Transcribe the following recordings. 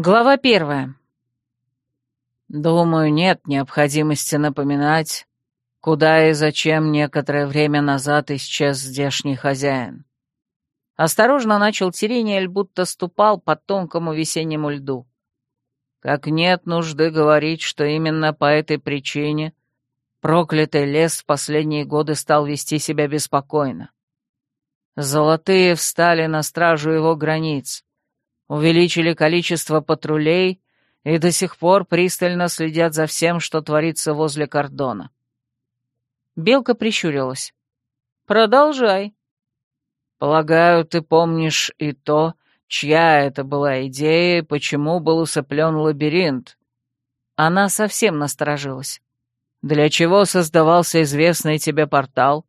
Глава первая. Думаю, нет необходимости напоминать, куда и зачем некоторое время назад исчез здешний хозяин. Осторожно начал Тирениэль, будто ступал по тонкому весеннему льду. Как нет нужды говорить, что именно по этой причине проклятый лес в последние годы стал вести себя беспокойно. Золотые встали на стражу его границ, увеличили количество патрулей и до сих пор пристально следят за всем, что творится возле кордона. Белка прищурилась. «Продолжай». «Полагаю, ты помнишь и то, чья это была идея и почему был усыплен лабиринт?» Она совсем насторожилась. «Для чего создавался известный тебе портал?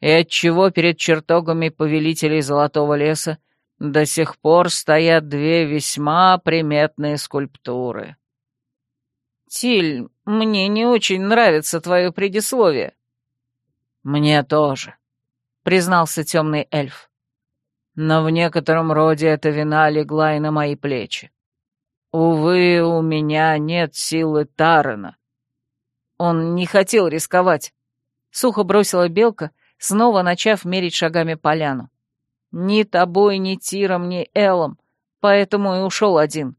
И отчего перед чертогами повелителей Золотого леса до сих пор стоят две весьма приметные скульптуры?» «Тиль, мне не очень нравится твое предисловие». «Мне тоже», — признался темный эльф но в некотором роде эта вина легла и на мои плечи. Увы, у меня нет силы Тарана. Он не хотел рисковать. Сухо бросила белка, снова начав мерить шагами поляну. Ни тобой, ни Тиром, ни Элом, поэтому и ушел один.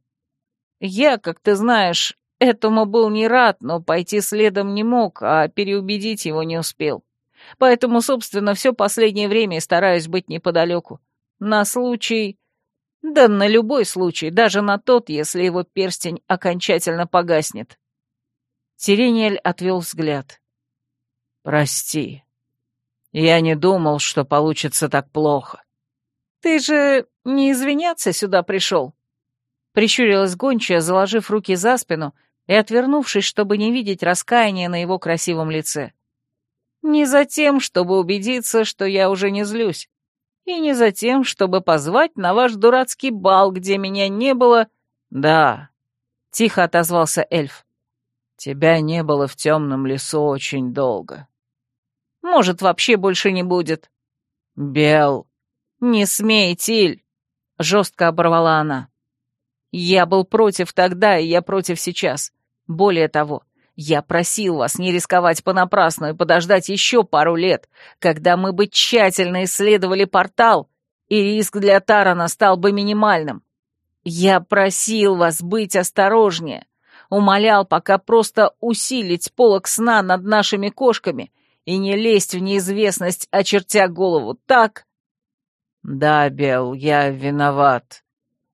Я, как ты знаешь, этому был не рад, но пойти следом не мог, а переубедить его не успел. Поэтому, собственно, все последнее время стараюсь быть неподалеку. На случай... Да на любой случай, даже на тот, если его перстень окончательно погаснет. Сирениэль отвел взгляд. «Прости. Я не думал, что получится так плохо». «Ты же не извиняться сюда пришел?» Прищурилась гончая, заложив руки за спину и отвернувшись, чтобы не видеть раскаяния на его красивом лице. «Не за тем, чтобы убедиться, что я уже не злюсь. И не за тем, чтобы позвать на ваш дурацкий бал, где меня не было...» «Да», — тихо отозвался эльф. «Тебя не было в темном лесу очень долго». «Может, вообще больше не будет?» «Бел...» «Не смей, Тиль!» — жестко оборвала она. «Я был против тогда, и я против сейчас. Более того, я просил вас не рисковать понапрасну и подождать еще пару лет, когда мы бы тщательно исследовали портал, и риск для Тарана стал бы минимальным. Я просил вас быть осторожнее, умолял пока просто усилить полок сна над нашими кошками и не лезть в неизвестность, очертя голову, так? Да, Бел, я виноват.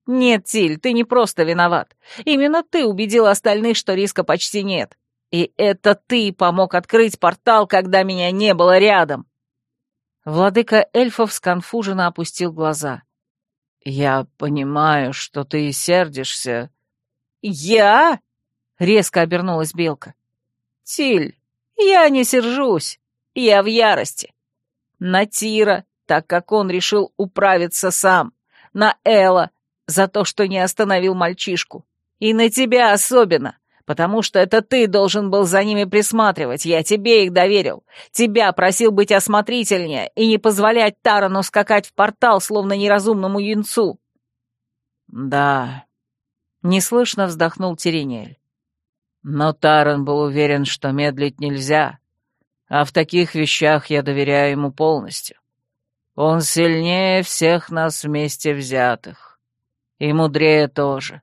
Нет, Тиль, ты не просто виноват. Именно ты убедил остальных, что риска почти нет. И это ты помог открыть портал, когда меня не было рядом. Владыка эльфов сконфуженно опустил глаза. «Я понимаю, что ты сердишься». «Я?» — резко обернулась Белка. «Тиль, я не сержусь. Я в ярости. На Тира, так как он решил управиться сам. На Элла, за то, что не остановил мальчишку. И на тебя особенно, потому что это ты должен был за ними присматривать, я тебе их доверил. Тебя просил быть осмотрительнее и не позволять Тарану скакать в портал, словно неразумному юнцу». «Да», — неслышно вздохнул Терениэль. «Но Таран был уверен, что медлить нельзя, а в таких вещах я доверяю ему полностью. Он сильнее всех нас вместе взятых. И мудрее тоже.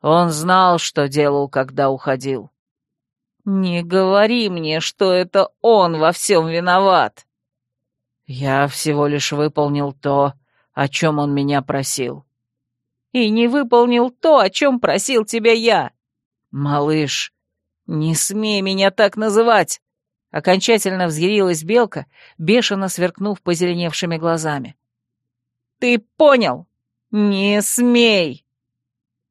Он знал, что делал, когда уходил. «Не говори мне, что это он во всем виноват!» «Я всего лишь выполнил то, о чем он меня просил». «И не выполнил то, о чем просил тебя я!» «Малыш, не смей меня так называть!» Окончательно взъярилась белка, бешено сверкнув позеленевшими глазами. «Ты понял? Не смей!»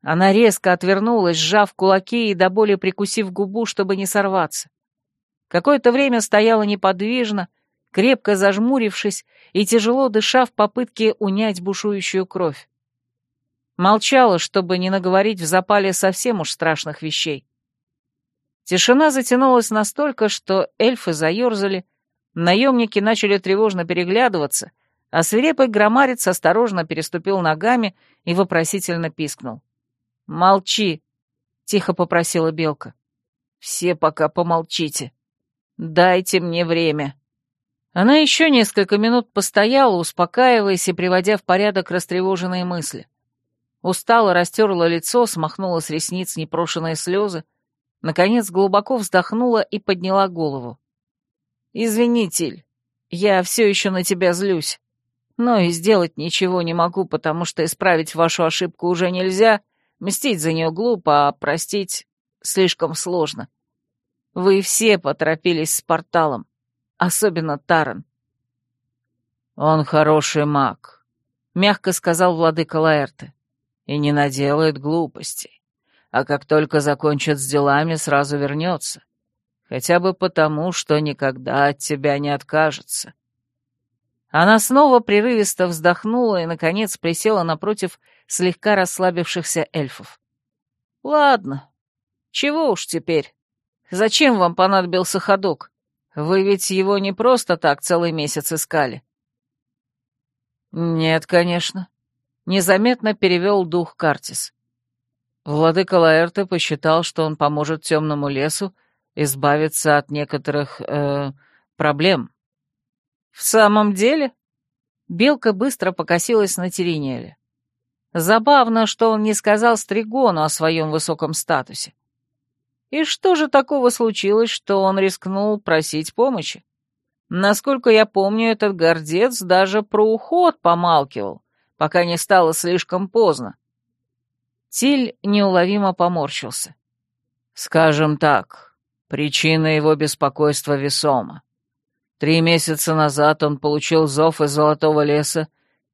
Она резко отвернулась, сжав кулаки и до боли прикусив губу, чтобы не сорваться. Какое-то время стояла неподвижно, крепко зажмурившись и тяжело дыша в попытке унять бушующую кровь. Молчала, чтобы не наговорить в запале совсем уж страшных вещей. Тишина затянулась настолько, что эльфы заерзали, наемники начали тревожно переглядываться, а свирепый громарец осторожно переступил ногами и вопросительно пискнул. «Молчи», — тихо попросила Белка. «Все пока помолчите. Дайте мне время». Она еще несколько минут постояла, успокаиваясь и приводя в порядок растревоженные мысли. Устало растерла лицо, смахнула с ресниц непрошенные слезы, наконец глубоко вздохнула и подняла голову. «Извини, Тиль, я все еще на тебя злюсь, но и сделать ничего не могу, потому что исправить вашу ошибку уже нельзя, мстить за нее глупо, а простить слишком сложно. Вы все поторопились с порталом, особенно Таран». «Он хороший маг», — мягко сказал владыка Лаэрте и не наделает глупостей. А как только закончит с делами, сразу вернется. Хотя бы потому, что никогда от тебя не откажется. Она снова прерывисто вздохнула и, наконец, присела напротив слегка расслабившихся эльфов. «Ладно, чего уж теперь? Зачем вам понадобился ходок? Вы ведь его не просто так целый месяц искали». «Нет, конечно», Незаметно перевел дух Картис. Владыка Лаэрте посчитал, что он поможет темному лесу избавиться от некоторых э, проблем. «В самом деле?» Белка быстро покосилась на Теринеле. Забавно, что он не сказал Стригону о своем высоком статусе. И что же такого случилось, что он рискнул просить помощи? Насколько я помню, этот гордец даже про уход помалкивал пока не стало слишком поздно. Тиль неуловимо поморщился. «Скажем так, причина его беспокойства весома. Три месяца назад он получил зов из Золотого леса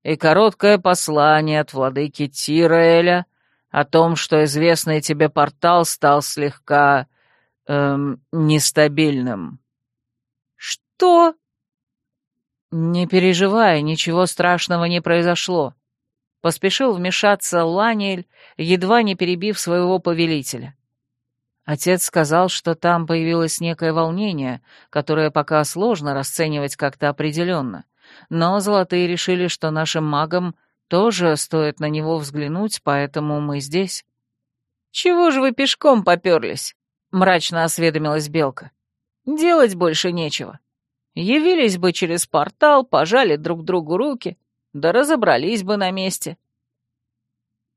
и короткое послание от владыки Тираэля о том, что известный тебе портал стал слегка... эм, нестабильным». «Что?» «Не переживай, ничего страшного не произошло», — поспешил вмешаться Ланиэль, едва не перебив своего повелителя. Отец сказал, что там появилось некое волнение, которое пока сложно расценивать как-то определенно, но золотые решили, что нашим магам тоже стоит на него взглянуть, поэтому мы здесь. «Чего же вы пешком поперлись?» — мрачно осведомилась Белка. «Делать больше нечего. Явились бы через портал, пожали друг другу руки, да разобрались бы на месте.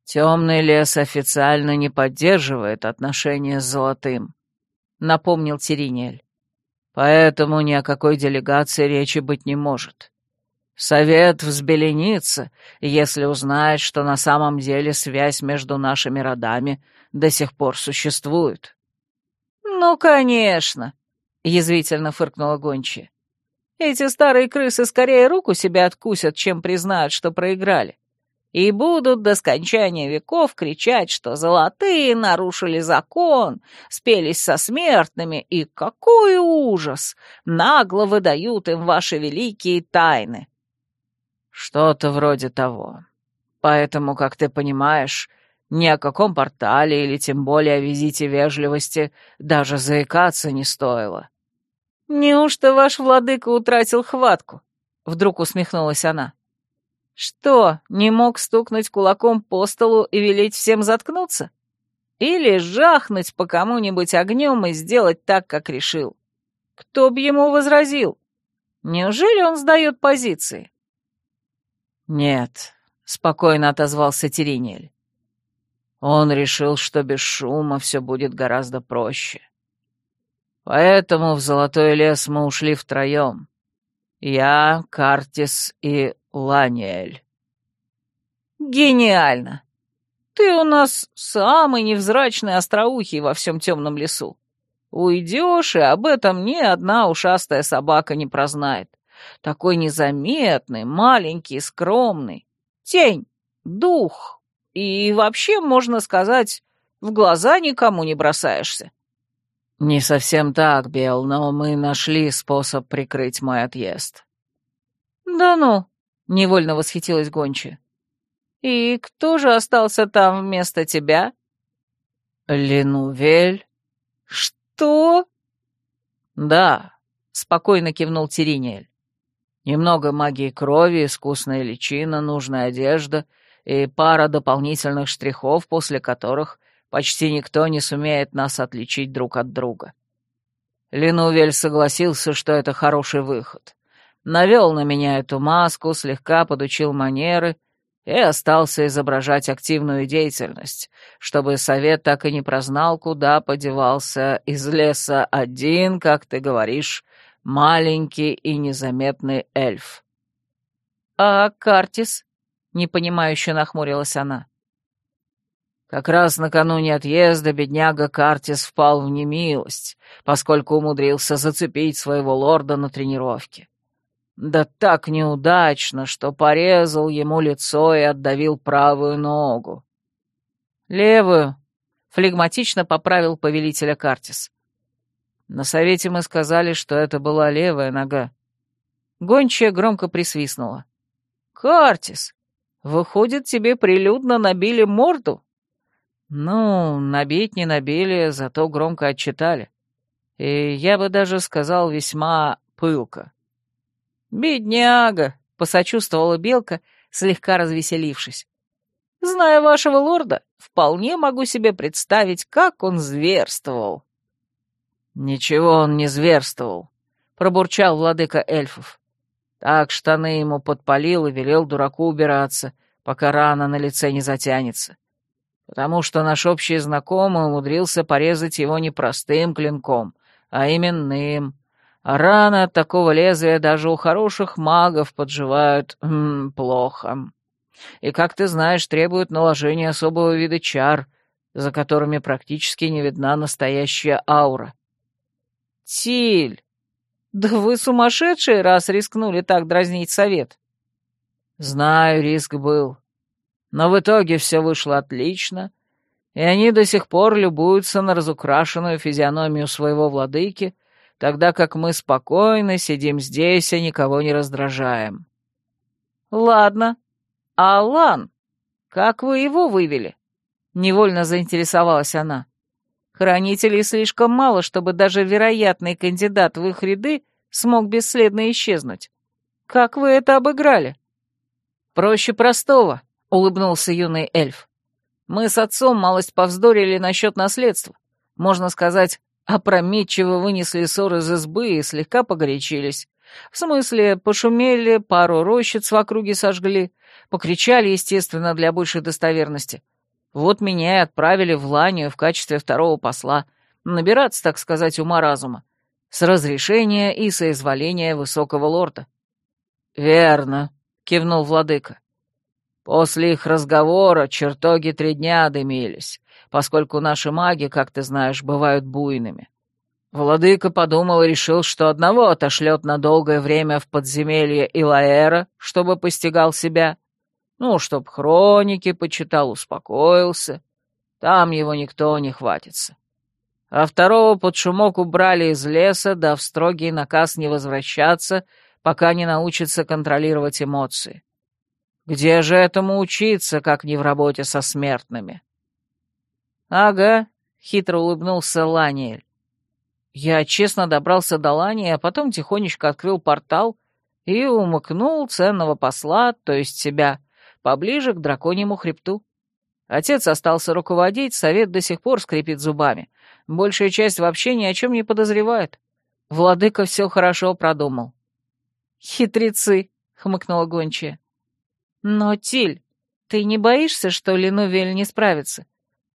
«Темный лес официально не поддерживает отношения с Золотым», — напомнил Теринель. «Поэтому ни о какой делегации речи быть не может. Совет взбеленится, если узнает, что на самом деле связь между нашими родами до сих пор существует». «Ну, конечно», — язвительно фыркнула гончая. Эти старые крысы скорее руку себе откусят, чем признают, что проиграли. И будут до скончания веков кричать, что золотые нарушили закон, спелись со смертными, и какой ужас! Нагло выдают им ваши великие тайны. Что-то вроде того. Поэтому, как ты понимаешь, ни о каком портале или тем более о визите вежливости даже заикаться не стоило. «Неужто ваш владыка утратил хватку?» — вдруг усмехнулась она. «Что, не мог стукнуть кулаком по столу и велеть всем заткнуться? Или жахнуть по кому-нибудь огнем и сделать так, как решил? Кто б ему возразил? Неужели он сдает позиции?» «Нет», — спокойно отозвался Теринель. Он решил, что без шума все будет гораздо проще. Поэтому в Золотой лес мы ушли втроем. Я, Картис и Ланиэль. Гениально! Ты у нас самый невзрачный остроухий во всем темном лесу. Уйдешь, и об этом ни одна ушастая собака не прознает. Такой незаметный, маленький, скромный. Тень, дух. И вообще, можно сказать, в глаза никому не бросаешься. «Не совсем так, Бел, но мы нашли способ прикрыть мой отъезд». «Да ну», — невольно восхитилась гончая. «И кто же остался там вместо тебя?» «Ленувель». «Что?» «Да», — спокойно кивнул Тириниэль. «Немного магии крови, искусная личина, нужная одежда и пара дополнительных штрихов, после которых почти никто не сумеет нас отличить друг от друга. Ленувель согласился, что это хороший выход. Навел на меня эту маску, слегка подучил манеры и остался изображать активную деятельность, чтобы совет так и не прознал, куда подевался из леса один, как ты говоришь, маленький и незаметный эльф. «А Картис?» — непонимающе нахмурилась она. Как раз накануне отъезда бедняга Картис впал в немилость, поскольку умудрился зацепить своего лорда на тренировке. Да так неудачно, что порезал ему лицо и отдавил правую ногу. «Левую», — флегматично поправил повелителя Картис. На совете мы сказали, что это была левая нога. Гончая громко присвистнула. «Картис, выходит, тебе прилюдно набили морду?» «Ну, набить не набили, зато громко отчитали. И я бы даже сказал весьма пылко». «Бедняга!» — посочувствовала Белка, слегка развеселившись. «Зная вашего лорда, вполне могу себе представить, как он зверствовал». «Ничего он не зверствовал», — пробурчал владыка эльфов. Так штаны ему подпалил и велел дураку убираться, пока рана на лице не затянется. Потому что наш общий знакомый умудрился порезать его не простым клинком, а именным, раны от такого лезвия даже у хороших магов подживают м -м, плохо. И, как ты знаешь, требуют наложения особого вида чар, за которыми практически не видна настоящая аура. Тиль, да вы сумасшедшие, раз рискнули так дразнить совет. Знаю, риск был. Но в итоге все вышло отлично, и они до сих пор любуются на разукрашенную физиономию своего владыки — тогда как мы спокойно сидим здесь и никого не раздражаем. Ладно. Алан, как вы его вывели? Невольно заинтересовалась она. Хранителей слишком мало, чтобы даже вероятный кандидат в их ряды смог бесследно исчезнуть. Как вы это обыграли? Проще простого, улыбнулся юный эльф. Мы с отцом малость повздорили насчет наследства. Можно сказать, опрометчиво вынесли ссор из избы и слегка погорячились. В смысле, пошумели, пару рощиц в округе сожгли, покричали, естественно, для большей достоверности. Вот меня и отправили в Ланию в качестве второго посла, набираться, так сказать, ума-разума, с разрешения и соизволения высокого лорда. «Верно», — кивнул владыка. «После их разговора чертоги три дня дымились, поскольку наши маги, как ты знаешь, бывают буйными. Владыка подумал и решил, что одного отошлет на долгое время в подземелье Илаэра, чтобы постигал себя, ну, чтоб хроники почитал, успокоился. Там его никто не хватится. А второго под шумок убрали из леса, дав строгий наказ не возвращаться, пока не научится контролировать эмоции. Где же этому учиться, как не в работе со смертными? «Ага», — хитро улыбнулся Ланиэль. Я честно добрался до Лани, а потом тихонечко открыл портал и умыкнул ценного посла, то есть себя, поближе к драконьему хребту. Отец остался руководить, совет до сих пор скрипит зубами. Большая часть вообще ни о чем не подозревает. Владыка все хорошо продумал. «Хитрецы», — хмыкнула гончая. «Но, Тиль, ты не боишься, что Ленувель не справится?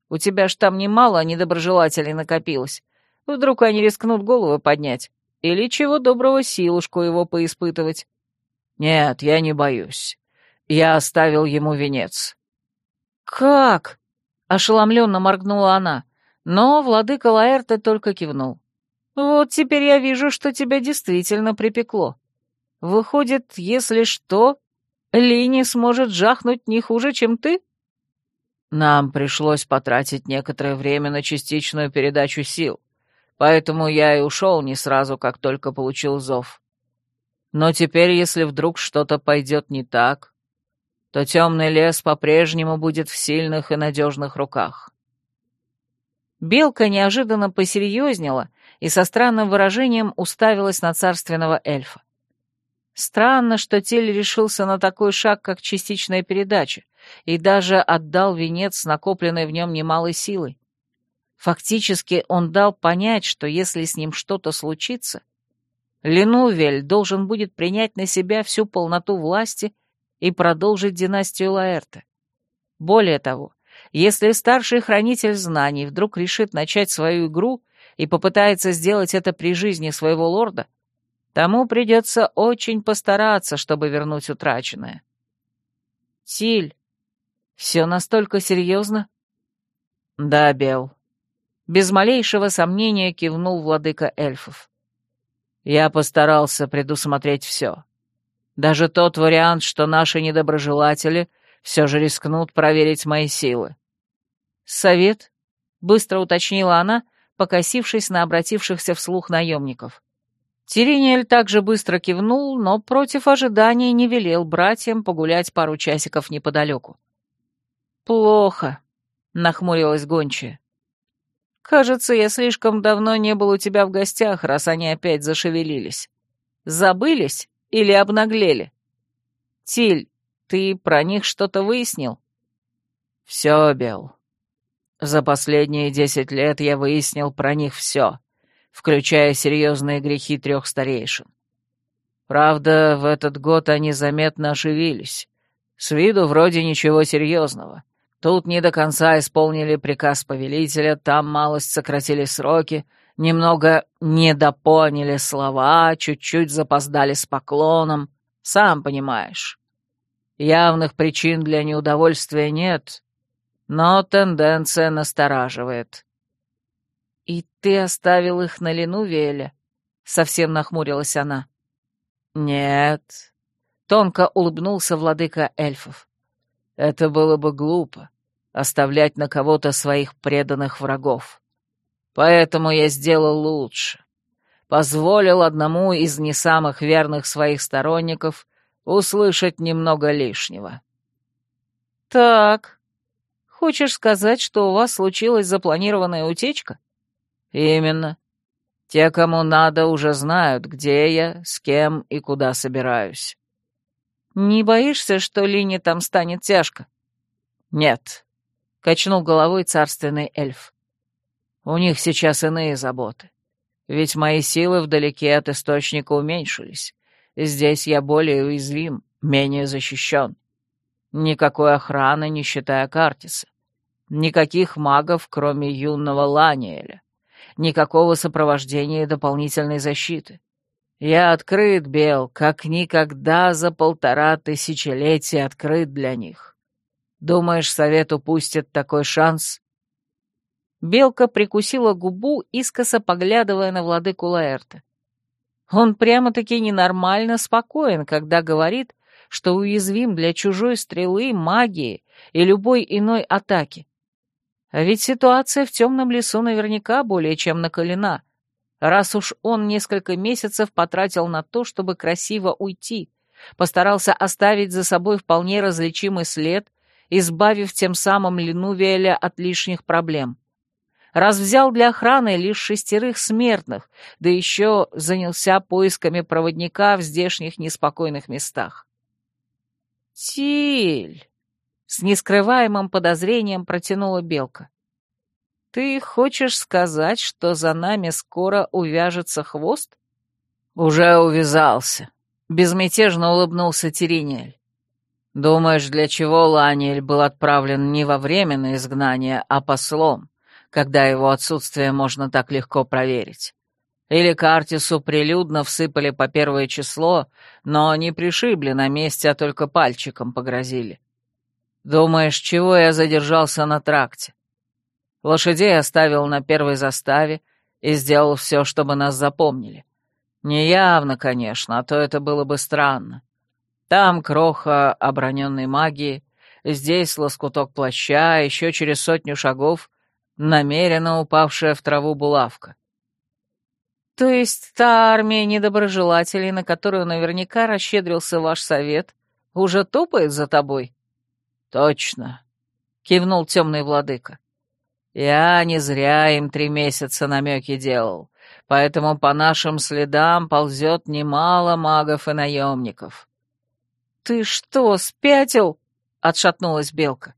У тебя ж там немало недоброжелателей накопилось. Вдруг они рискнут голову поднять. Или чего доброго силушку его поиспытывать. Нет, я не боюсь. Я оставил ему венец. Как? Ошеломленно моргнула она. Но владыка Лаэрта только кивнул. Вот теперь я вижу, что тебя действительно припекло. Выходит, если что, Лини сможет жахнуть не хуже, чем ты? Нам пришлось потратить некоторое время на частичную передачу сил, поэтому я и ушел не сразу, как только получил зов. Но теперь, если вдруг что-то пойдет не так, то темный лес по-прежнему будет в сильных и надежных руках. Белка неожиданно посерьезнела и со странным выражением уставилась на царственного эльфа. Странно, что Тель решился на такой шаг, как частичная передача, и даже отдал венец с накопленной в нем немалой силой. Фактически он дал понять, что если с ним что-то случится, Ленувель должен будет принять на себя всю полноту власти и продолжить династию Лаэрта. Более того, если старший хранитель знаний вдруг решит начать свою игру и попытается сделать это при жизни своего лорда, тому придется очень постараться, чтобы вернуть утраченное. Тиль, все настолько серьезно? Да, Бел. Без малейшего сомнения кивнул владыка эльфов. Я постарался предусмотреть все. Даже тот вариант, что наши недоброжелатели все же рискнут проверить мои силы. «Совет?» — быстро уточнила она, покосившись на обратившихся вслух наемников. Тиринель также быстро кивнул, но против ожиданий не велел братьям погулять пару часиков неподалеку. «Плохо», — нахмурилась гончая. «Кажется, я слишком давно не был у тебя в гостях, раз они опять зашевелились. Забылись или обнаглели? Тиль, ты про них что-то выяснил?» «Все, Бел. За последние десять лет я выяснил про них все, включая серьезные грехи трех старейшин. Правда, в этот год они заметно оживились. С виду вроде ничего серьезного. Тут не до конца исполнили приказ повелителя, там малость сократили сроки, немного недопоняли слова, чуть-чуть запоздали с поклоном, сам понимаешь. Явных причин для неудовольствия нет, но тенденция настораживает. «И ты оставил их на Ленувеле?» — совсем нахмурилась она. «Нет», — тонко улыбнулся владыка эльфов. Это было бы глупо — оставлять на кого-то своих преданных врагов. Поэтому я сделал лучше. Позволил одному из не самых верных своих сторонников услышать немного лишнего. «Так, хочешь сказать, что у вас случилась запланированная утечка?» «Именно. Те, кому надо, уже знают, где я, с кем и куда собираюсь. «Не боишься, что Лине там станет тяжко?» «Нет», — качнул головой царственный эльф. «У них сейчас иные заботы. Ведь мои силы вдалеке от источника уменьшились. Здесь я более уязвим, менее защищен. Никакой охраны, не считая Картиса. Никаких магов, кроме юного Ланиэля. Никакого сопровождения и дополнительной защиты. Я открыт, Бел, как никогда за полтора тысячелетия открыт для них. Думаешь, совет упустит такой шанс?» Белка прикусила губу, искоса поглядывая на владыку Лаэрта. Он прямо-таки ненормально спокоен, когда говорит, что уязвим для чужой стрелы, магии и любой иной атаки. А ведь ситуация в темном лесу наверняка более чем накалена — раз уж он несколько месяцев потратил на то, чтобы красиво уйти, постарался оставить за собой вполне различимый след, избавив тем самым Ленувиэля от лишних проблем. Раз взял для охраны лишь шестерых смертных, да еще занялся поисками проводника в здешних неспокойных местах. «Тиль!» — с нескрываемым подозрением протянула Белка. «Ты хочешь сказать, что за нами скоро увяжется хвост?» «Уже увязался», — безмятежно улыбнулся Теринель. «Думаешь, для чего Ланиэль был отправлен не во временное изгнание, а послом, когда его отсутствие можно так легко проверить? Или Картису прилюдно всыпали по первое число, но не пришибли на месте, а только пальчиком погрозили? Думаешь, чего я задержался на тракте? Лошадей оставил на первой заставе и сделал все, чтобы нас запомнили. Неявно, конечно, а то это было бы странно. Там кроха оброненной магии, здесь лоскуток плаща, еще через сотню шагов намеренно упавшая в траву булавка. То есть та армия недоброжелателей, на которую наверняка расщедрился ваш совет, уже топает за тобой? Точно, кивнул темный владыка. Я не зря им три месяца намеки делал, поэтому по нашим следам ползет немало магов и наемников». «Ты что, спятил?» — отшатнулась Белка.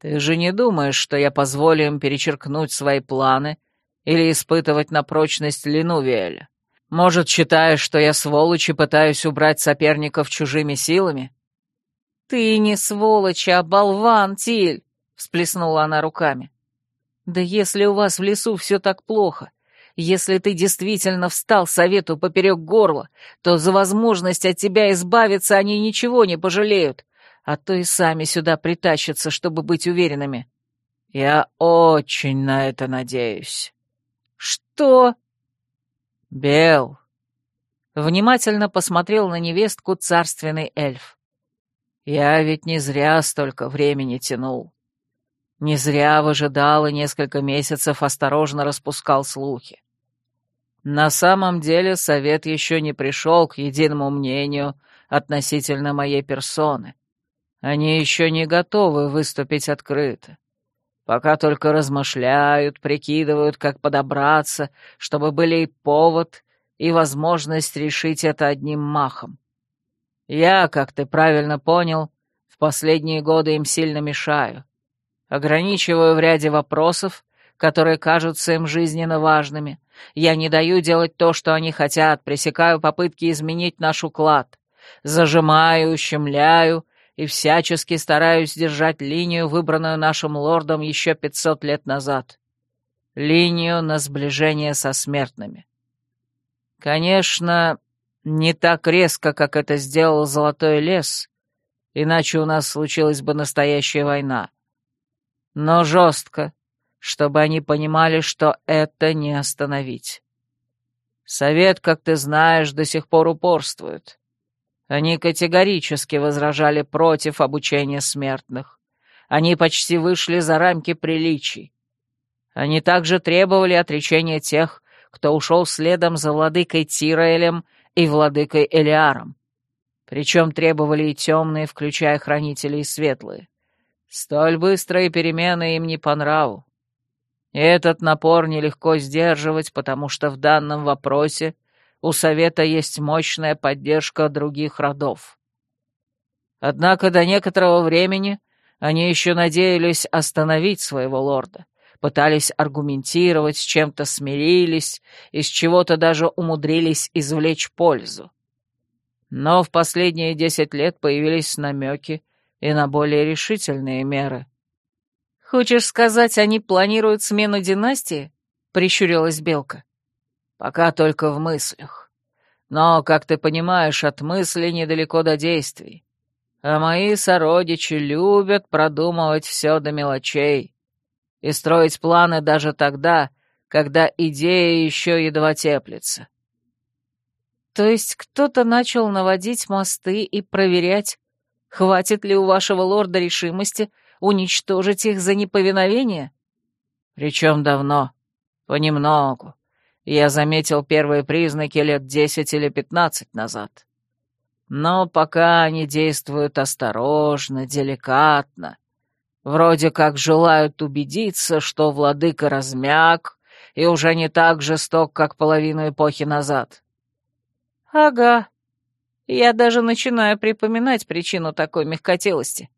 «Ты же не думаешь, что я позволю им перечеркнуть свои планы или испытывать на прочность Линувиэля? Может, считаешь, что я сволочь и пытаюсь убрать соперников чужими силами?» «Ты не сволочь, а болван, Тиль!» — всплеснула она руками. «Да если у вас в лесу все так плохо, если ты действительно встал совету поперек горла, то за возможность от тебя избавиться они ничего не пожалеют, а то и сами сюда притащатся, чтобы быть уверенными». «Я очень на это надеюсь». «Что?» «Бел!» Внимательно посмотрел на невестку царственный эльф. «Я ведь не зря столько времени тянул. Не зря выжидал и несколько месяцев осторожно распускал слухи. На самом деле совет еще не пришел к единому мнению относительно моей персоны. Они еще не готовы выступить открыто. Пока только размышляют, прикидывают, как подобраться, чтобы были и повод, и возможность решить это одним махом. Я, как ты правильно понял, в последние годы им сильно мешаю. Ограничиваю в ряде вопросов, которые кажутся им жизненно важными. Я не даю делать то, что они хотят, пресекаю попытки изменить наш уклад. Зажимаю, ущемляю и всячески стараюсь держать линию, выбранную нашим лордом еще пятьсот лет назад. Линию на сближение со смертными. Конечно, не так резко, как это сделал Золотой лес, иначе у нас случилась бы настоящая война. Но жестко, чтобы они понимали, что это не остановить. Совет, как ты знаешь, до сих пор упорствует. Они категорически возражали против обучения смертных. Они почти вышли за рамки приличий. Они также требовали отречения тех, кто ушел следом за владыкой Тираэлем и владыкой Элиаром. Причем требовали и темные, включая хранителей и светлые. Столь быстрые перемены им не по нраву. Этот напор нелегко сдерживать, потому что в данном вопросе у Совета есть мощная поддержка других родов. Однако до некоторого времени они еще надеялись остановить своего лорда, пытались аргументировать, с чем-то смирились, из чего-то даже умудрились извлечь пользу. Но в последние десять лет появились намеки и на более решительные меры. «Хочешь сказать, они планируют смену династии?» — прищурилась Белка. Пока только в мыслях. Но, как ты понимаешь, от мысли недалеко до действий. А мои сородичи любят продумывать все до мелочей и строить планы даже тогда, когда идея еще едва теплится. То есть кто-то начал наводить мосты и проверять, хватит ли у вашего лорда решимости уничтожить их за неповиновение? Причем давно, понемногу. Я заметил первые признаки лет десять или пятнадцать назад. Но пока они действуют осторожно, деликатно, вроде как желают убедиться, что владыка размяк и уже не так жесток, как половину эпохи назад. Ага. Я даже начинаю припоминать причину такой мягкотелости.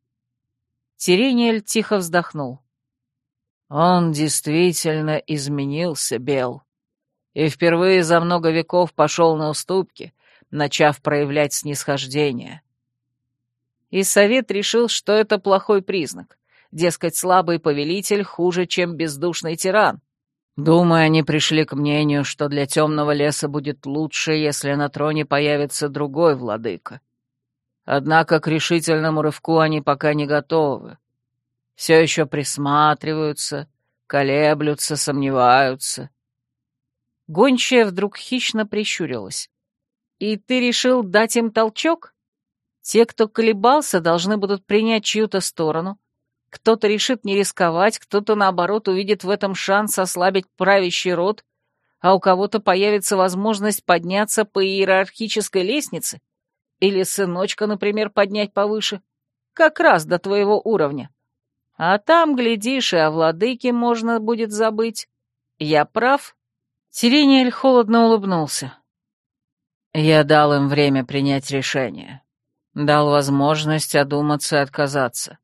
Тирениэль тихо вздохнул. Он действительно изменился, Бел и впервые за много веков пошел на уступки, начав проявлять снисхождение. И совет решил, что это плохой признак. Дескать, слабый повелитель хуже, чем бездушный тиран. Думаю, они пришли к мнению, что для темного леса будет лучше, если на троне появится другой владыка. Однако к решительному рывку они пока не готовы. Все еще присматриваются, колеблются, сомневаются. Гончая вдруг хищно прищурилась. «И ты решил дать им толчок? Те, кто колебался, должны будут принять чью-то сторону. Кто-то решит не рисковать, кто-то, наоборот, увидит в этом шанс ослабить правящий род, а у кого-то появится возможность подняться по иерархической лестнице или сыночка, например, поднять повыше, как раз до твоего уровня. А там, глядишь, и о владыке можно будет забыть. Я прав?» Сирениэль холодно улыбнулся. Я дал им время принять решение. Дал возможность одуматься и отказаться.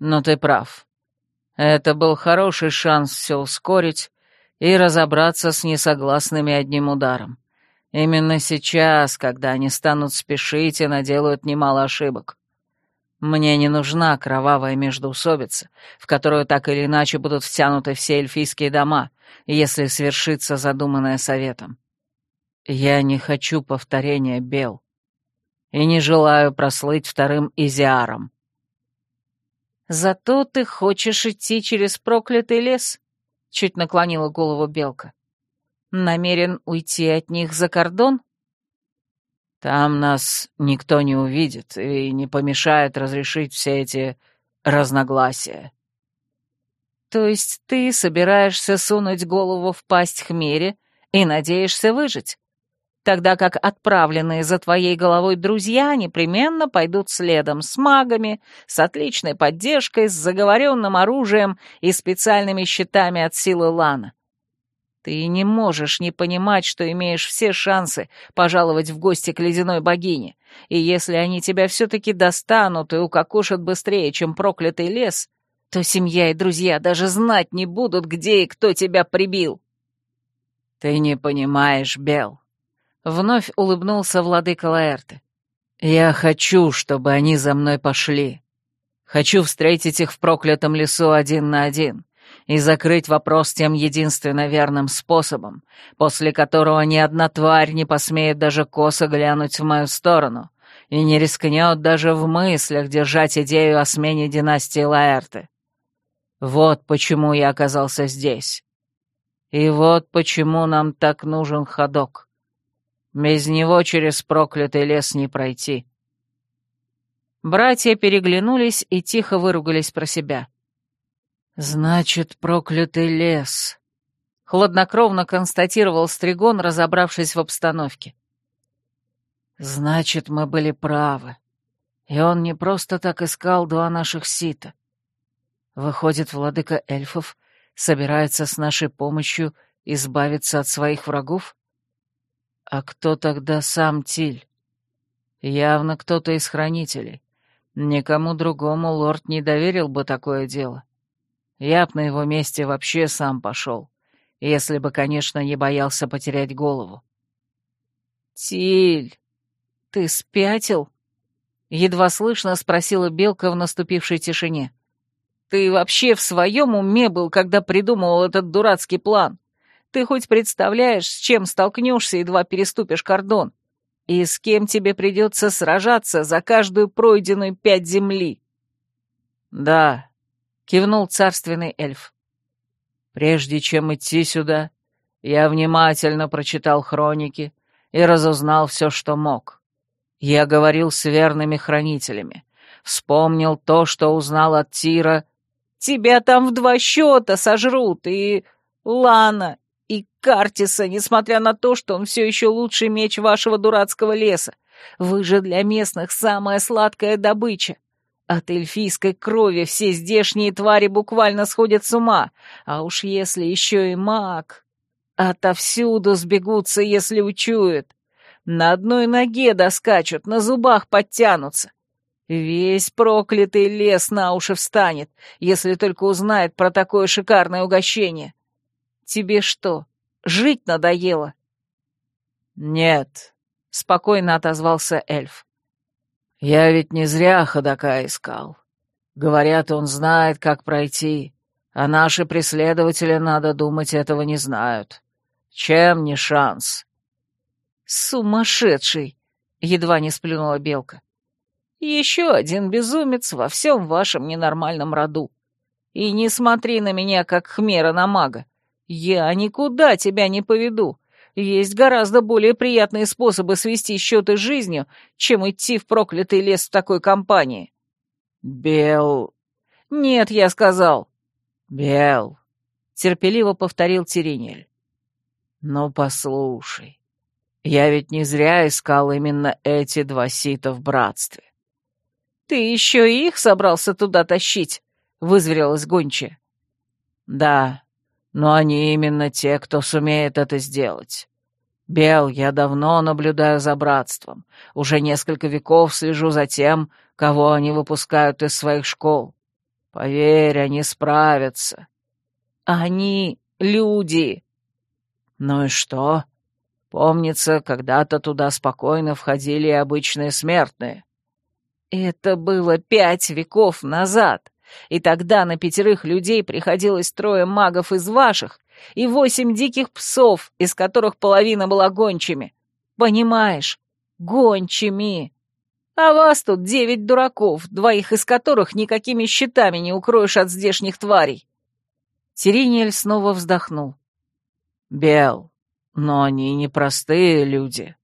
Но ты прав. Это был хороший шанс все ускорить и разобраться с несогласными одним ударом. Именно сейчас, когда они станут спешить и наделают немало ошибок. Мне не нужна кровавая междоусобица, в которую так или иначе будут втянуты все эльфийские дома, если свершится задуманное советом. Я не хочу повторения Бел. И не желаю прослыть вторым Изиаром. «Зато ты хочешь идти через проклятый лес?» — чуть наклонила голову Белка. «Намерен уйти от них за кордон?» «Там нас никто не увидит и не помешает разрешить все эти разногласия». «То есть ты собираешься сунуть голову в пасть хмере и надеешься выжить?» Тогда как отправленные за твоей головой друзья непременно пойдут следом с магами, с отличной поддержкой, с заговоренным оружием и специальными щитами от силы Лана. Ты не можешь не понимать, что имеешь все шансы пожаловать в гости к ледяной богине, и если они тебя все-таки достанут и укокошат быстрее, чем проклятый лес, то семья и друзья даже знать не будут, где и кто тебя прибил. Ты не понимаешь, Бел. Вновь улыбнулся владыка Лаэрты. «Я хочу, чтобы они за мной пошли. Хочу встретить их в проклятом лесу один на один и закрыть вопрос тем единственно верным способом, после которого ни одна тварь не посмеет даже косо глянуть в мою сторону и не рискнет даже в мыслях держать идею о смене династии Лаэрты. Вот почему я оказался здесь. И вот почему нам так нужен ходок. Без него через проклятый лес не пройти. Братья переглянулись и тихо выругались про себя. «Значит, проклятый лес», — хладнокровно констатировал Стригон, разобравшись в обстановке. «Значит, мы были правы, и он не просто так искал два наших сита. Выходит, владыка эльфов собирается с нашей помощью избавиться от своих врагов?» А кто тогда сам Тиль? Явно кто-то из хранителей. Никому другому лорд не доверил бы такое дело. Я б на его месте вообще сам пошел, если бы, конечно, не боялся потерять голову. «Тиль, ты спятил?» — едва слышно спросила Белка в наступившей тишине. «Ты вообще в своем уме был, когда придумывал этот дурацкий план? Ты хоть представляешь, с чем столкнешься, едва переступишь кордон? И с кем тебе придется сражаться за каждую пройденную пять земли?» «Да», — кивнул царственный эльф. «Прежде чем идти сюда, я внимательно прочитал хроники и разузнал все, что мог. Я говорил с верными хранителями, вспомнил то, что узнал от Тира. Тебя там в два счета сожрут, и... Лана, Картиса, несмотря на то, что он все еще лучший меч вашего дурацкого леса. Вы же для местных самая сладкая добыча. От эльфийской крови все здешние твари буквально сходят с ума, а уж если еще и маг... Отовсюду сбегутся, если учуют. На одной ноге доскачут, на зубах подтянутся. Весь проклятый лес на уши встанет, если только узнает про такое шикарное угощение. Тебе что, жить надоело?» «Нет», — спокойно отозвался эльф. «Я ведь не зря ходока искал. Говорят, он знает, как пройти, а наши преследователи, надо думать, этого не знают. Чем не шанс?» «Сумасшедший!» — едва не сплюнула белка. «Еще один безумец во всем вашем ненормальном роду. И не смотри на меня, как хмера на мага. «Я никуда тебя не поведу. Есть гораздо более приятные способы свести счеты с жизнью, чем идти в проклятый лес в такой компании». «Бел...» «Нет, я сказал». «Бел...» — терпеливо повторил Теренель. «Ну, послушай, я ведь не зря искал именно эти два сита в братстве». «Ты еще и их собрался туда тащить?» — вызверилась гончая. «Да, Но они именно те, кто сумеет это сделать. Бел, я давно наблюдаю за братством. Уже несколько веков слежу за тем, кого они выпускают из своих школ. Поверь, они справятся. Они люди. Ну и что? Помнится, когда-то туда спокойно входили обычные смертные. Это было пять веков назад, и тогда на пятерых людей приходилось трое магов из ваших и восемь диких псов, из которых половина была гончими. Понимаешь, гончими. А вас тут девять дураков, двоих из которых никакими щитами не укроешь от здешних тварей. Терениэль снова вздохнул. «Бел, но они непростые люди».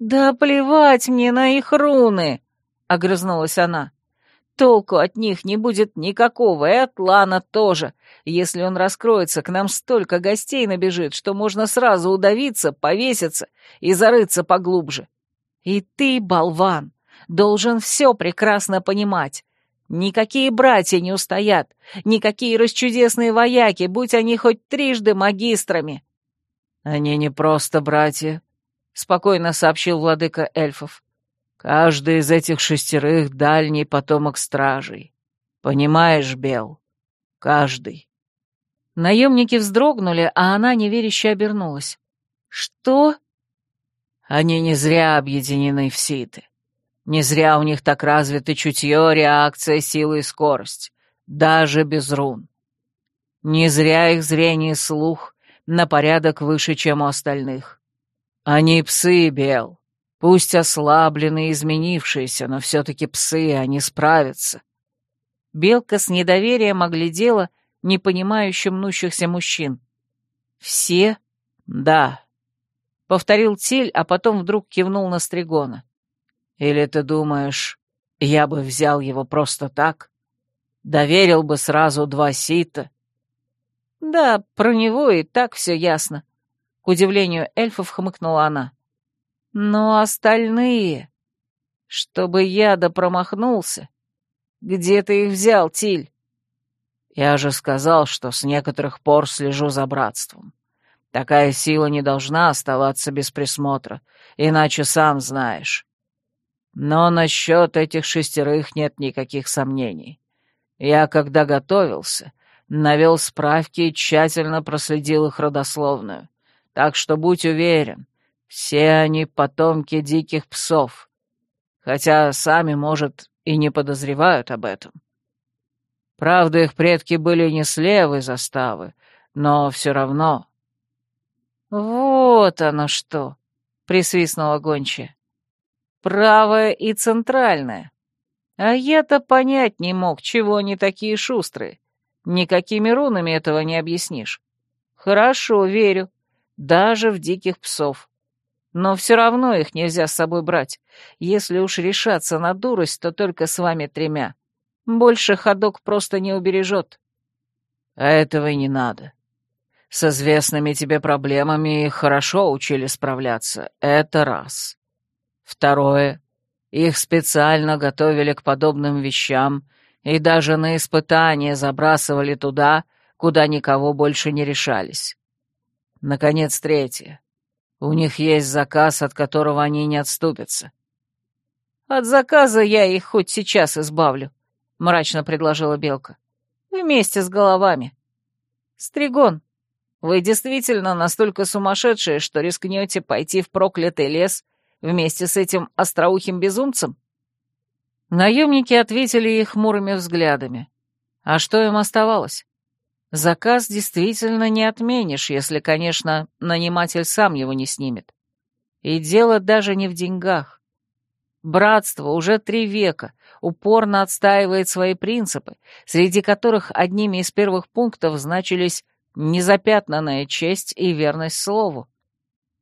«Да плевать мне на их руны!» — огрызнулась она. «Толку от них не будет никакого, и от Лана тоже. Если он раскроется, к нам столько гостей набежит, что можно сразу удавиться, повеситься и зарыться поглубже. И ты, болван, должен все прекрасно понимать. Никакие братья не устоят, никакие расчудесные вояки, будь они хоть трижды магистрами. Они не просто братья, — спокойно сообщил владыка эльфов. Каждый из этих шестерых — дальний потомок стражей. Понимаешь, Бел? Каждый. Наемники вздрогнули, а она неверяще обернулась. «Что?» Они не зря объединены в ситы. Не зря у них так развиты чутье, реакция, сила и скорость. Даже без рун. Не зря их зрение и слух на порядок выше, чем у остальных. Они псы, Бел. Пусть ослабленные изменившиеся, но все-таки псы, они справятся. Белка с недоверием оглядела непонимающим мнущихся мужчин. «Все?» «Да», — повторил Тель, а потом вдруг кивнул на Стригона. Или ты думаешь, я бы взял его просто так? Доверил бы сразу два сита?» «Да, про него и так все ясно», — к удивлению эльфов хмыкнула она. «Но остальные...» «Чтобы я да промахнулся. Где ты их взял, Тиль?» «Я же сказал, что с некоторых пор слежу за братством. Такая сила не должна оставаться без присмотра, иначе сам знаешь. Но насчет этих шестерых нет никаких сомнений. Я, когда готовился, навел справки и тщательно проследил их родословную. Так что будь уверен, все они потомки диких псов. Хотя сами, может, и не подозревают об этом. Правда, их предки были не с левой заставы, но все равно... «Вот оно что!» — присвистнула гончая правая и центральная. А я-то понять не мог, чего они такие шустрые. Никакими рунами этого не объяснишь. Хорошо, верю. Даже в диких псов. Но все равно их нельзя с собой брать. Если уж решаться на дурость, то только с вами тремя. Больше ходок просто не убережет. А этого и не надо. С известными тебе проблемами хорошо учили справляться. Это раз. Второе. Их специально готовили к подобным вещам и даже на испытания забрасывали туда, куда никого больше не решались. Наконец, третье. У них есть заказ, от которого они не отступятся. «От заказа я их хоть сейчас избавлю», — мрачно предложила Белка. «Вместе с головами. Стригон, вы действительно настолько сумасшедшие, что рискнете пойти в проклятый лес Вместе с этим остроухим безумцем? Наемники ответили их хмурыми взглядами. А что им оставалось? Заказ действительно не отменишь, если, конечно, наниматель сам его не снимет. И дело даже не в деньгах. Братство уже три века упорно отстаивает свои принципы, среди которых одними из первых пунктов значились незапятнанная честь и верность слову.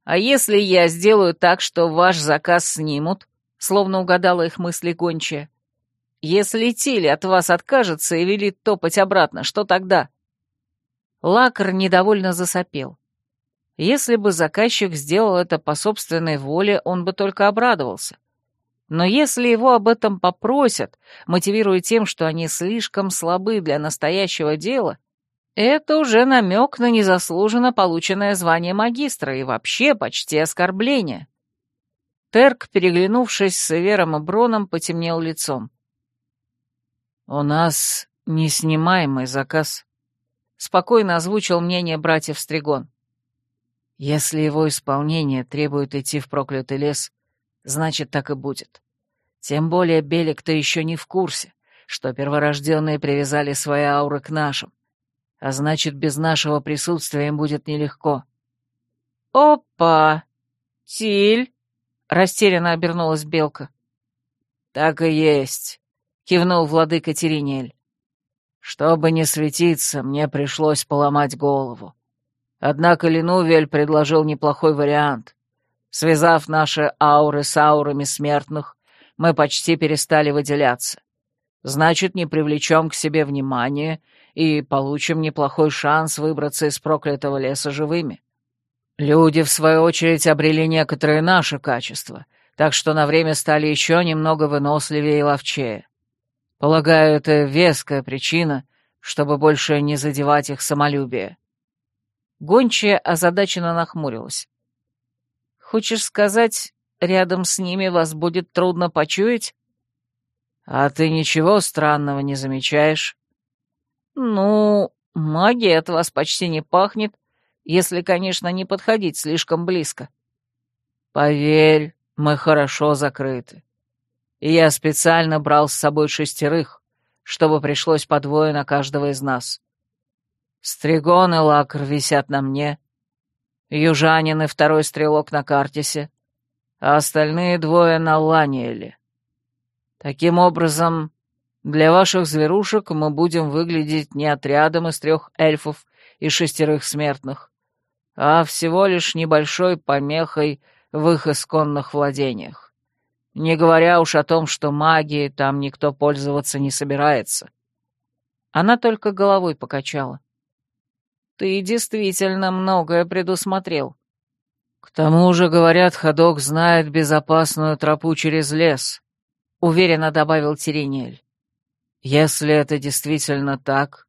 А если я сделаю так, что ваш заказ снимут, словно угадала их мысли гончая, если Тиль от вас откажется и велит топать обратно, что тогда? Лакар недовольно засопел. Если бы заказчик сделал это по собственной воле, он бы только обрадовался. Но если его об этом попросят, мотивируя тем, что они слишком слабы для настоящего дела, Это уже намек на незаслуженно полученное звание магистра и вообще почти оскорбление. Терк, переглянувшись с Эвером и Броном, потемнел лицом. «У нас неснимаемый заказ», — спокойно озвучил мнение братьев Стригон. «Если его исполнение требует идти в проклятый лес, значит, так и будет. Тем более Белик-то еще не в курсе, что перворожденные привязали свои ауры к нашим а значит, без нашего присутствия им будет нелегко. «Опа! Тиль!» — растерянно обернулась Белка. «Так и есть», — кивнул владыка Теринель. «Чтобы не светиться, мне пришлось поломать голову. Однако Ленувель предложил неплохой вариант. Связав наши ауры с аурами смертных, мы почти перестали выделяться. Значит, не привлечем к себе внимания и получим неплохой шанс выбраться из проклятого леса живыми. Люди, в свою очередь, обрели некоторые наши качества, так что на время стали еще немного выносливее и ловчее. Полагаю, это веская причина, чтобы больше не задевать их самолюбие. Гончая озадаченно нахмурилась. «Хочешь сказать, рядом с ними вас будет трудно почуять?» «А ты ничего странного не замечаешь?» «Ну, магия от вас почти не пахнет, если, конечно, не подходить слишком близко». «Поверь, мы хорошо закрыты. И я специально брал с собой шестерых, чтобы пришлось по двое на каждого из нас. Стригон и Лакр висят на мне, южанин и второй стрелок на Картисе, а остальные двое на Ланиэле. Таким образом, для ваших зверушек мы будем выглядеть не отрядом из трех эльфов и шестерых смертных, а всего лишь небольшой помехой в их исконных владениях. Не говоря уж о том, что магией там никто пользоваться не собирается. Она только головой покачала. Ты действительно многое предусмотрел. К тому же, говорят, ходок знает безопасную тропу через лес, — уверенно добавил Теренель. Если это действительно так,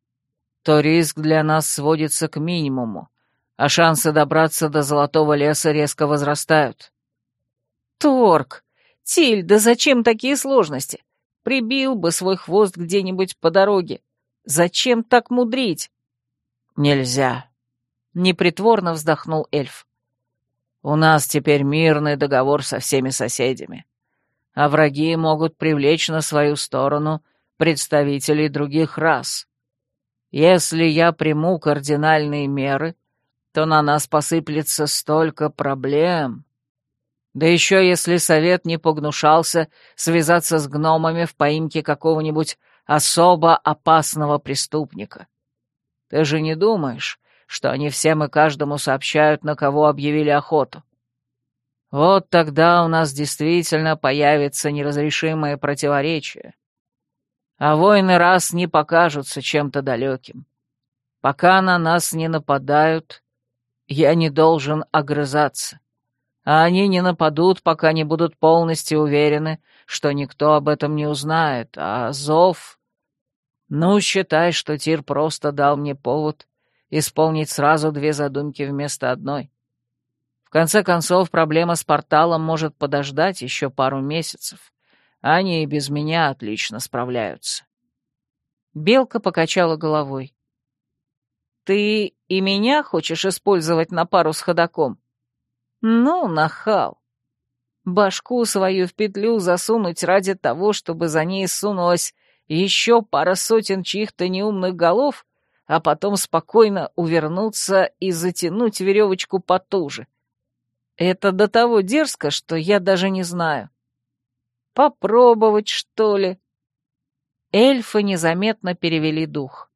то риск для нас сводится к минимуму, а шансы добраться до Золотого леса резко возрастают. Торг! Тиль, да зачем такие сложности? Прибил бы свой хвост где-нибудь по дороге. Зачем так мудрить? Нельзя. Непритворно вздохнул эльф. У нас теперь мирный договор со всеми соседями. А враги могут привлечь на свою сторону представителей других рас. Если я приму кардинальные меры, то на нас посыплется столько проблем. Да еще если совет не погнушался связаться с гномами в поимке какого-нибудь особо опасного преступника. Ты же не думаешь, что они всем и каждому сообщают, на кого объявили охоту? Вот тогда у нас действительно появится неразрешимое противоречие а войны раз не покажутся чем-то далеким. Пока на нас не нападают, я не должен огрызаться. А они не нападут, пока не будут полностью уверены, что никто об этом не узнает, а зов... Ну, считай, что Тир просто дал мне повод исполнить сразу две задумки вместо одной. В конце концов, проблема с порталом может подождать еще пару месяцев. Они и без меня отлично справляются. Белка покачала головой. «Ты и меня хочешь использовать на пару с ходаком?» «Ну, нахал. Башку свою в петлю засунуть ради того, чтобы за ней сунулась еще пара сотен чьих-то неумных голов, а потом спокойно увернуться и затянуть веревочку потуже. Это до того дерзко, что я даже не знаю. Попробовать, что ли?» Эльфы незаметно перевели дух.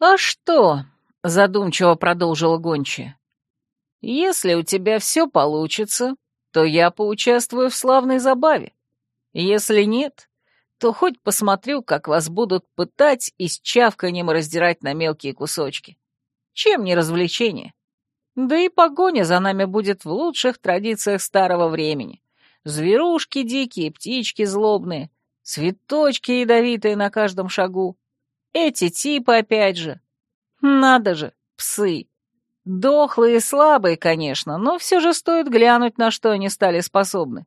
«А что?» — задумчиво продолжила гончая. «Если у тебя все получится, то я поучаствую в славной забаве. Если нет, то хоть посмотрю, как вас будут пытать и с чавканьем раздирать на мелкие кусочки. Чем не развлечение? Да и погоня за нами будет в лучших традициях старого времени. Зверушки дикие, птички злобные, цветочки ядовитые на каждом шагу. Эти типы опять же. Надо же, псы. Дохлые и слабые, конечно, но все же стоит глянуть, на что они стали способны.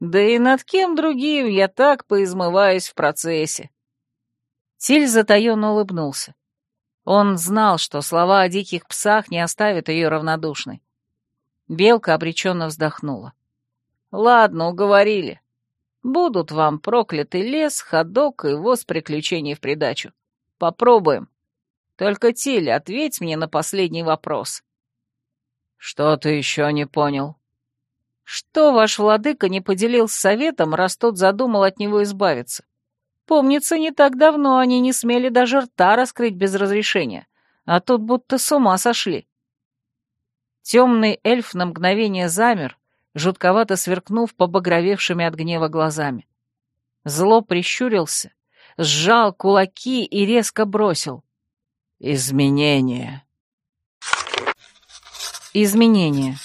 Да и над кем другим я так поизмываюсь в процессе. Тиль затаенно улыбнулся. Он знал, что слова о диких псах не оставят ее равнодушной. Белка обреченно вздохнула. «Ладно, уговорили. Будут вам проклятый лес, ходок и воз приключений в придачу. Попробуем. Только, Тиль, ответь мне на последний вопрос». «Что ты еще не понял?» «Что ваш владыка не поделил с советом, раз тот задумал от него избавиться? Помнится, не так давно они не смели даже рта раскрыть без разрешения, а тут будто с ума сошли». Темный эльф на мгновение замер, жутковато сверкнув побагровевшими от гнева глазами. Зло прищурился, сжал кулаки и резко бросил. Изменение. Изменение.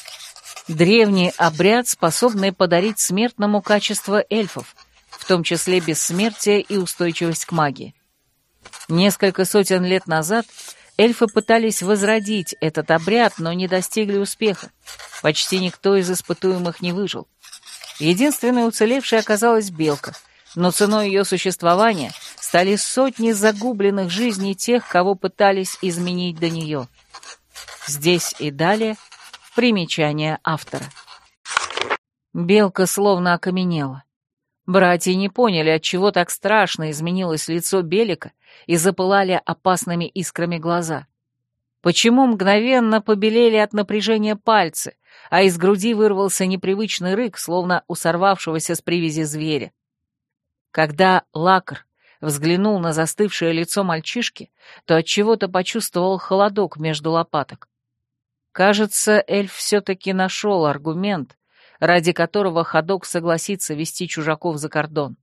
Древний обряд, способный подарить смертному качество эльфов, в том числе бессмертие и устойчивость к магии. Несколько сотен лет назад эльфы пытались возродить этот обряд, но не достигли успеха. Почти никто из испытуемых не выжил. Единственной уцелевшей оказалась белка, но ценой ее существования стали сотни загубленных жизней тех, кого пытались изменить до нее. Здесь и далее примечание автора. Белка словно окаменела. Братья не поняли, от чего так страшно изменилось лицо Белика и запылали опасными искрами глаза. Почему мгновенно побелели от напряжения пальцы, а из груди вырвался непривычный рык, словно у сорвавшегося с привязи зверя. Когда Лакр взглянул на застывшее лицо мальчишки, то от чего то почувствовал холодок между лопаток. Кажется, эльф все-таки нашел аргумент, ради которого ходок согласится вести чужаков за кордон.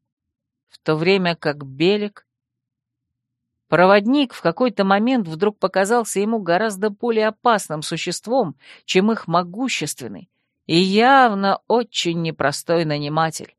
В то время как Белик... Проводник в какой-то момент вдруг показался ему гораздо более опасным существом, чем их могущественный и явно очень непростой наниматель.